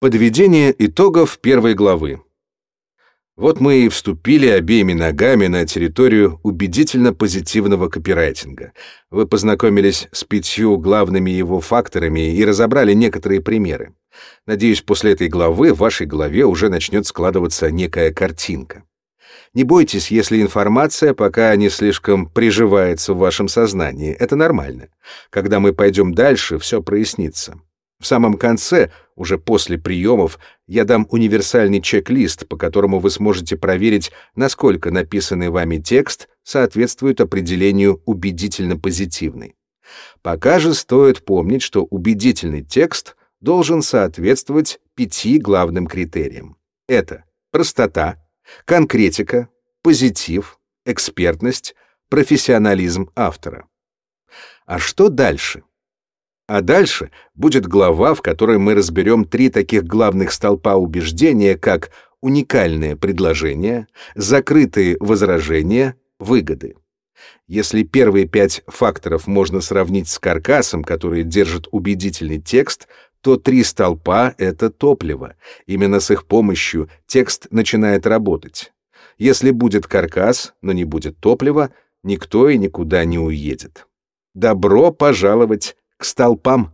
Подведение итогов первой главы. Вот мы и вступили обеими ногами на территорию убедительно позитивного копирайтинга. Вы познакомились с пятью главными его факторами и разобрали некоторые примеры. Надеюсь, после этой главы в вашей голове уже начнет складываться некая картинка. Не бойтесь, если информация пока не слишком приживается в вашем сознании. Это нормально. Когда мы пойдем дальше, все прояснится. В самом конце, уже после приемов, я дам универсальный чек-лист, по которому вы сможете проверить, насколько написанный вами текст соответствует определению убедительно позитивный. Пока же стоит помнить, что убедительный текст должен соответствовать пяти главным критериям. Это простота, конкретика, позитив, экспертность, профессионализм автора. А что дальше? А дальше будет глава, в которой мы разберем три таких главных столпа убеждения, как уникальное предложение, закрытые возражения, выгоды. Если первые пять факторов можно сравнить с каркасом, который держит убедительный текст, то три столпа — это топливо. Именно с их помощью текст начинает работать. Если будет каркас, но не будет топлива, никто и никуда не уедет. Добро пожаловать к столпам.